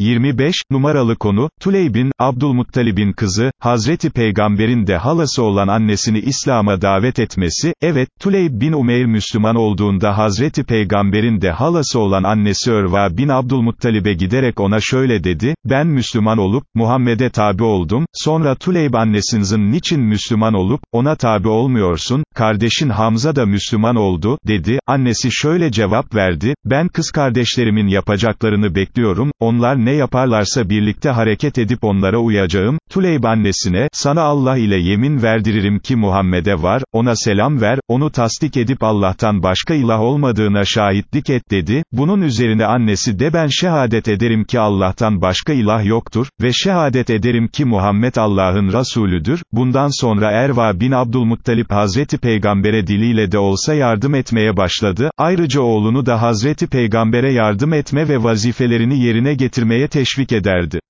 25, numaralı konu, Tuley bin, Abdülmuttalib'in kızı, Hazreti Peygamber'in de halası olan annesini İslam'a davet etmesi, evet, Tuley bin Umeyr Müslüman olduğunda Hazreti Peygamber'in de halası olan annesi Örva bin Abdülmuttalib'e giderek ona şöyle dedi, ben Müslüman olup, Muhammed'e tabi oldum, sonra Tuleyb annesinizin niçin Müslüman olup, ona tabi olmuyorsun, kardeşin Hamza da Müslüman oldu, dedi, annesi şöyle cevap verdi, ben kız kardeşlerimin yapacaklarını bekliyorum, onlar ne yaparlarsa birlikte hareket edip onlara uyacağım, Tuleyb annesine, sana Allah ile yemin verdiririm ki Muhammed'e var, ona selam ver, onu tasdik edip Allah'tan başka ilah olmadığına şahitlik et dedi, bunun üzerine annesi de ben şehadet ederim ki Allah'tan başka ilah yoktur, ve şehadet ederim ki Muhammed Allah'ın Resulüdür, bundan sonra Erva bin Abdülmuttalip Hazreti Peygamber'e diliyle de olsa yardım etmeye başladı, ayrıca oğlunu da Hazreti Peygamber'e yardım etme ve vazifelerini yerine getirmeye teşvik ederdi.